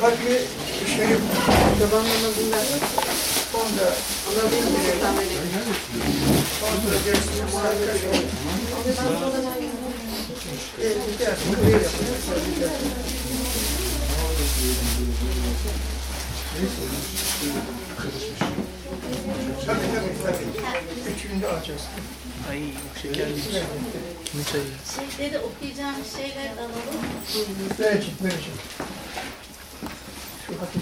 Hatmi Şerif zamanlamasında onda alabilir Sonra gerisini muhakkak. Tabii tabii tabii. Üçünü de alacaksın. Ay şekerli. Kimin çayı? Şeyleri okuyacağım şeyler alalım. Verecek, verecek. okay